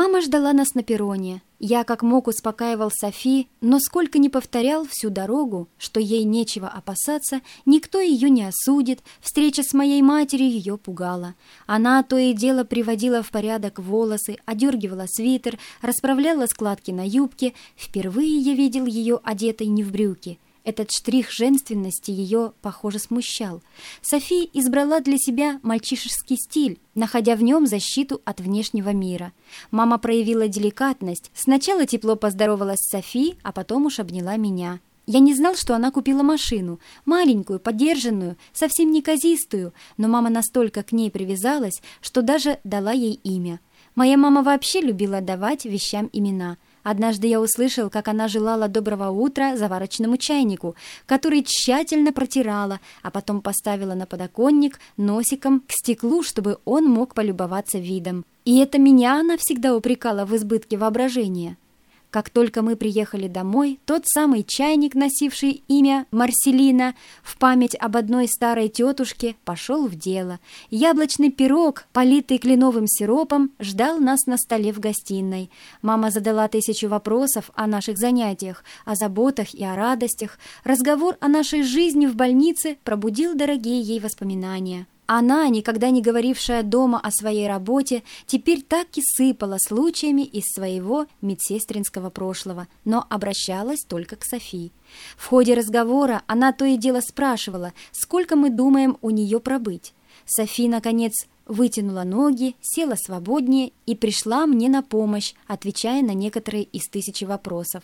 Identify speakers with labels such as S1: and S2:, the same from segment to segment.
S1: Мама ждала нас на перроне. Я как мог успокаивал Софи, но сколько не повторял всю дорогу, что ей нечего опасаться, никто ее не осудит, встреча с моей матерью ее пугала. Она то и дело приводила в порядок волосы, одергивала свитер, расправляла складки на юбке. Впервые я видел ее одетой не в брюки — этот штрих женственности ее, похоже, смущал. София избрала для себя мальчишеский стиль, находя в нем защиту от внешнего мира. Мама проявила деликатность. Сначала тепло поздоровалась с Софи, а потом уж обняла меня. Я не знал, что она купила машину, маленькую, подержанную, совсем неказистую, но мама настолько к ней привязалась, что даже дала ей имя. Моя мама вообще любила давать вещам имена – Однажды я услышал, как она желала доброго утра заварочному чайнику, который тщательно протирала, а потом поставила на подоконник носиком к стеклу, чтобы он мог полюбоваться видом. И это меня она всегда упрекала в избытке воображения. Как только мы приехали домой, тот самый чайник, носивший имя Марселина, в память об одной старой тетушке, пошел в дело. Яблочный пирог, политый кленовым сиропом, ждал нас на столе в гостиной. Мама задала тысячу вопросов о наших занятиях, о заботах и о радостях. Разговор о нашей жизни в больнице пробудил дорогие ей воспоминания. Она, никогда не говорившая дома о своей работе, теперь так и сыпала случаями из своего медсестринского прошлого, но обращалась только к Софии. В ходе разговора она то и дело спрашивала, сколько мы думаем у нее пробыть. Софи, наконец, вытянула ноги, села свободнее и пришла мне на помощь, отвечая на некоторые из тысячи вопросов.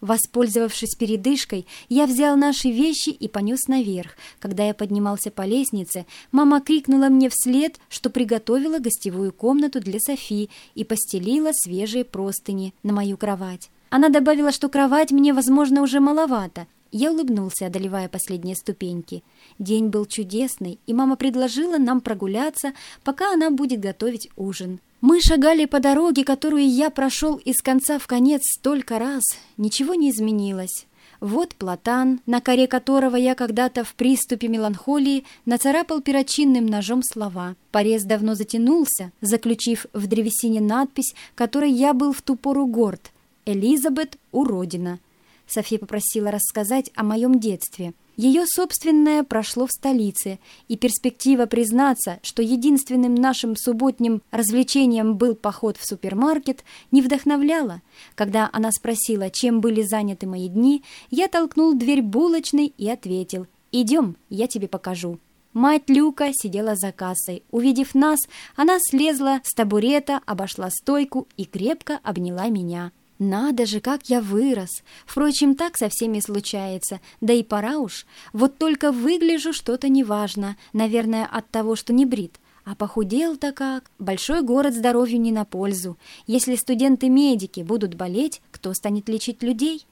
S1: Воспользовавшись передышкой, я взял наши вещи и понес наверх. Когда я поднимался по лестнице, мама крикнула мне вслед, что приготовила гостевую комнату для Софи и постелила свежие простыни на мою кровать. Она добавила, что кровать мне, возможно, уже маловато. Я улыбнулся, одолевая последние ступеньки. День был чудесный, и мама предложила нам прогуляться, пока она будет готовить ужин. Мы шагали по дороге, которую я прошел из конца в конец столько раз. Ничего не изменилось. Вот платан, на коре которого я когда-то в приступе меланхолии нацарапал перочинным ножом слова. Порез давно затянулся, заключив в древесине надпись, которой я был в ту пору горд. «Элизабет уродина». София попросила рассказать о моем детстве – ее собственное прошло в столице, и перспектива признаться, что единственным нашим субботним развлечением был поход в супермаркет, не вдохновляла. Когда она спросила, чем были заняты мои дни, я толкнул дверь булочной и ответил «Идем, я тебе покажу». Мать Люка сидела за кассой. Увидев нас, она слезла с табурета, обошла стойку и крепко обняла меня. Надо же, как я вырос! Впрочем, так со всеми случается, да и пора уж. Вот только выгляжу что-то неважно, наверное, от того, что не брит. А похудел-то как? Большой город здоровью не на пользу. Если студенты-медики будут болеть, кто станет лечить людей?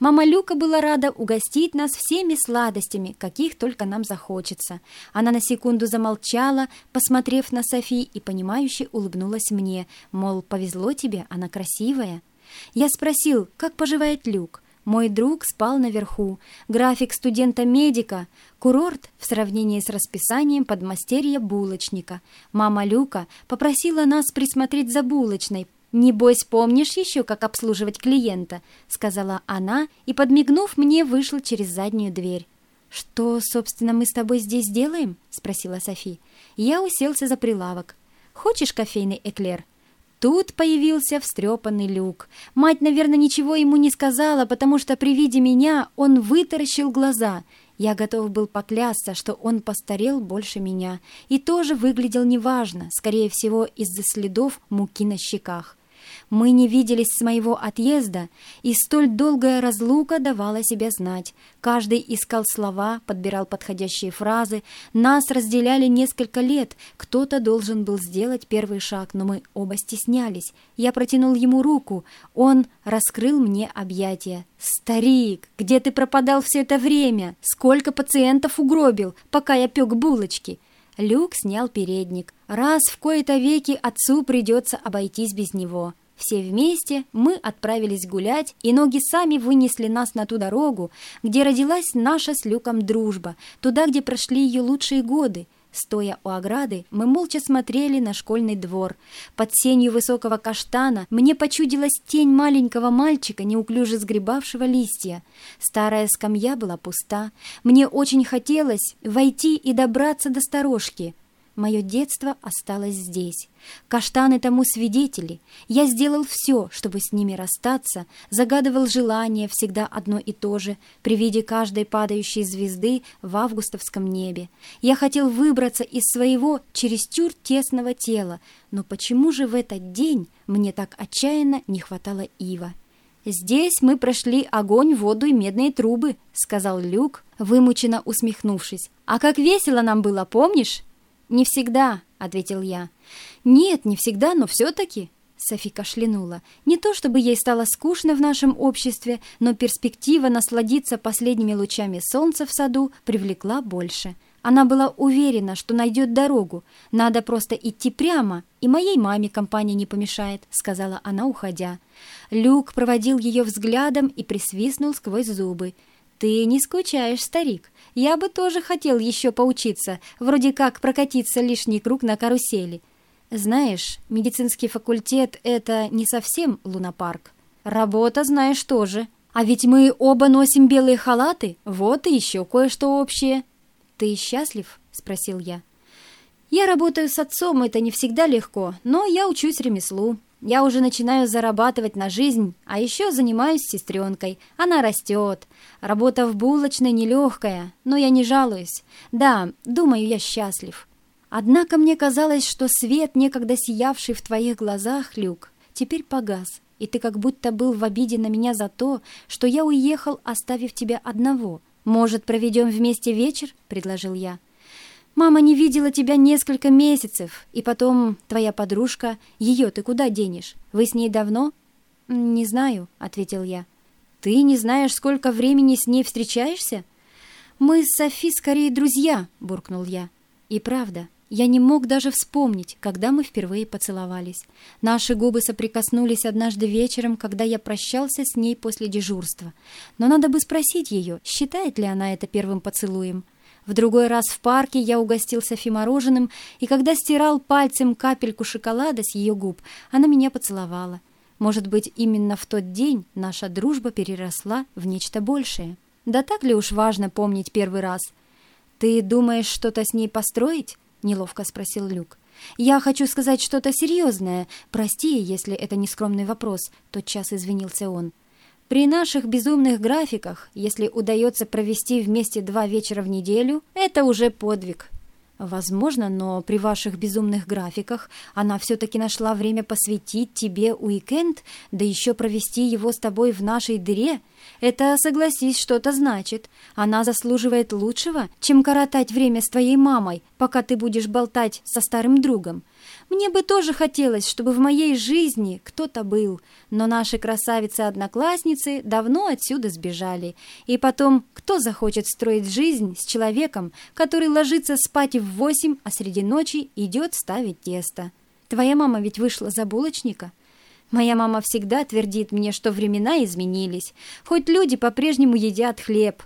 S1: Мама Люка была рада угостить нас всеми сладостями, каких только нам захочется. Она на секунду замолчала, посмотрев на Софи и понимающе улыбнулась мне, мол, повезло тебе, она красивая. Я спросил, как поживает Люк. Мой друг спал наверху. График студента-медика. Курорт в сравнении с расписанием подмастерья булочника. Мама Люка попросила нас присмотреть за булочной. «Небось, помнишь еще, как обслуживать клиента?» Сказала она и, подмигнув мне, вышла через заднюю дверь. «Что, собственно, мы с тобой здесь делаем?» — спросила Софи. Я уселся за прилавок. «Хочешь кофейный эклер?» Тут появился встрепанный люк. Мать, наверное, ничего ему не сказала, потому что при виде меня он вытаращил глаза. Я готов был поклясться, что он постарел больше меня и тоже выглядел неважно, скорее всего, из-за следов муки на щеках. Мы не виделись с моего отъезда, и столь долгая разлука давала себя знать. Каждый искал слова, подбирал подходящие фразы. Нас разделяли несколько лет. Кто-то должен был сделать первый шаг, но мы оба стеснялись. Я протянул ему руку. Он раскрыл мне объятия. «Старик, где ты пропадал все это время? Сколько пациентов угробил, пока я пек булочки?» Люк снял передник. Раз в кои-то веки отцу придется обойтись без него. Все вместе мы отправились гулять, и ноги сами вынесли нас на ту дорогу, где родилась наша с Люком дружба, туда, где прошли ее лучшие годы. Стоя у ограды, мы молча смотрели на школьный двор. Под сенью высокого каштана мне почудилась тень маленького мальчика, неуклюже сгребавшего листья. Старая скамья была пуста. Мне очень хотелось войти и добраться до сторожки. Мое детство осталось здесь. Каштаны тому свидетели. Я сделал все, чтобы с ними расстаться, загадывал желание всегда одно и то же, при виде каждой падающей звезды в августовском небе. Я хотел выбраться из своего чересчур тесного тела, но почему же в этот день мне так отчаянно не хватало ива? «Здесь мы прошли огонь, воду и медные трубы», — сказал Люк, вымученно усмехнувшись. «А как весело нам было, помнишь?» «Не всегда», — ответил я. «Нет, не всегда, но все-таки...» Софи кашлянула. Не то чтобы ей стало скучно в нашем обществе, но перспектива насладиться последними лучами солнца в саду привлекла больше. Она была уверена, что найдет дорогу. Надо просто идти прямо, и моей маме компания не помешает, сказала она, уходя. Люк проводил ее взглядом и присвистнул сквозь зубы. «Ты не скучаешь, старик. Я бы тоже хотел еще поучиться, вроде как прокатиться лишний круг на карусели. Знаешь, медицинский факультет — это не совсем лунопарк. Работа, знаешь, тоже. А ведь мы оба носим белые халаты, вот и еще кое-что общее. Ты счастлив? — спросил я. Я работаю с отцом, это не всегда легко, но я учусь ремеслу. Я уже начинаю зарабатывать на жизнь, а еще занимаюсь сестренкой. Она растет. Работа в булочной нелегкая, но я не жалуюсь. Да, думаю, я счастлив. Однако мне казалось, что свет, некогда сиявший в твоих глазах, Люк, теперь погас, и ты как будто был в обиде на меня за то, что я уехал, оставив тебя одного. «Может, проведем вместе вечер?» — предложил я. Мама не видела тебя несколько месяцев, и потом твоя подружка, ее ты куда денешь? Вы с ней давно?» «Не знаю», — ответил я. «Ты не знаешь, сколько времени с ней встречаешься?» «Мы с Софи скорее друзья», — буркнул я. И правда, я не мог даже вспомнить, когда мы впервые поцеловались. Наши губы соприкоснулись однажды вечером, когда я прощался с ней после дежурства. Но надо бы спросить ее, считает ли она это первым поцелуем. В другой раз в парке я угостил Софи мороженым, и когда стирал пальцем капельку шоколада с ее губ, она меня поцеловала. Может быть, именно в тот день наша дружба переросла в нечто большее. Да так ли уж важно помнить первый раз? «Ты думаешь что-то с ней построить?» — неловко спросил Люк. «Я хочу сказать что-то серьезное. Прости, если это не скромный вопрос», — тотчас извинился он. При наших безумных графиках, если удается провести вместе два вечера в неделю, это уже подвиг. Возможно, но при ваших безумных графиках она все-таки нашла время посвятить тебе уикенд, да еще провести его с тобой в нашей дыре. Это, согласись, что-то значит. Она заслуживает лучшего, чем коротать время с твоей мамой, пока ты будешь болтать со старым другом. Мне бы тоже хотелось, чтобы в моей жизни кто-то был, но наши красавицы-одноклассницы давно отсюда сбежали. И потом, кто захочет строить жизнь с человеком, который ложится спать в восемь, а среди ночи идет ставить тесто? Твоя мама ведь вышла за булочника?» Моя мама всегда твердит мне, что времена изменились, хоть люди по-прежнему едят хлеб.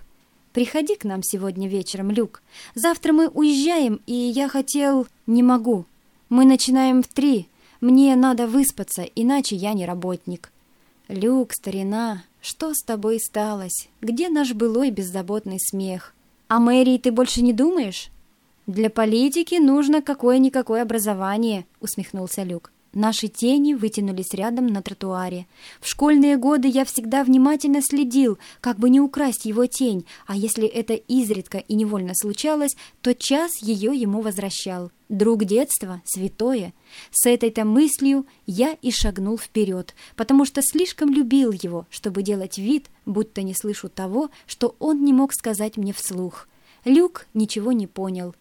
S1: Приходи к нам сегодня вечером, Люк. Завтра мы уезжаем, и я хотел... Не могу. Мы начинаем в три. Мне надо выспаться, иначе я не работник. Люк, старина, что с тобой сталось? Где наш былой беззаботный смех? О мэрии ты больше не думаешь? Для политики нужно какое-никакое образование, усмехнулся Люк. Наши тени вытянулись рядом на тротуаре. В школьные годы я всегда внимательно следил, как бы не украсть его тень, а если это изредка и невольно случалось, то час ее ему возвращал. Друг детства, святое. С этой-то мыслью я и шагнул вперед, потому что слишком любил его, чтобы делать вид, будто не слышу того, что он не мог сказать мне вслух. Люк ничего не понял.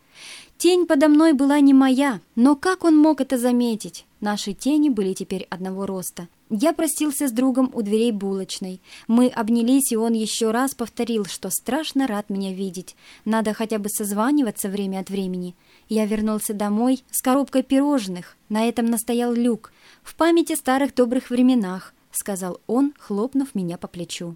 S1: Тень подо мной была не моя, но как он мог это заметить? Наши тени были теперь одного роста. Я простился с другом у дверей булочной. Мы обнялись, и он еще раз повторил, что страшно рад меня видеть. Надо хотя бы созваниваться время от времени. Я вернулся домой с коробкой пирожных. На этом настоял Люк. В памяти старых добрых временах, сказал он, хлопнув меня по плечу.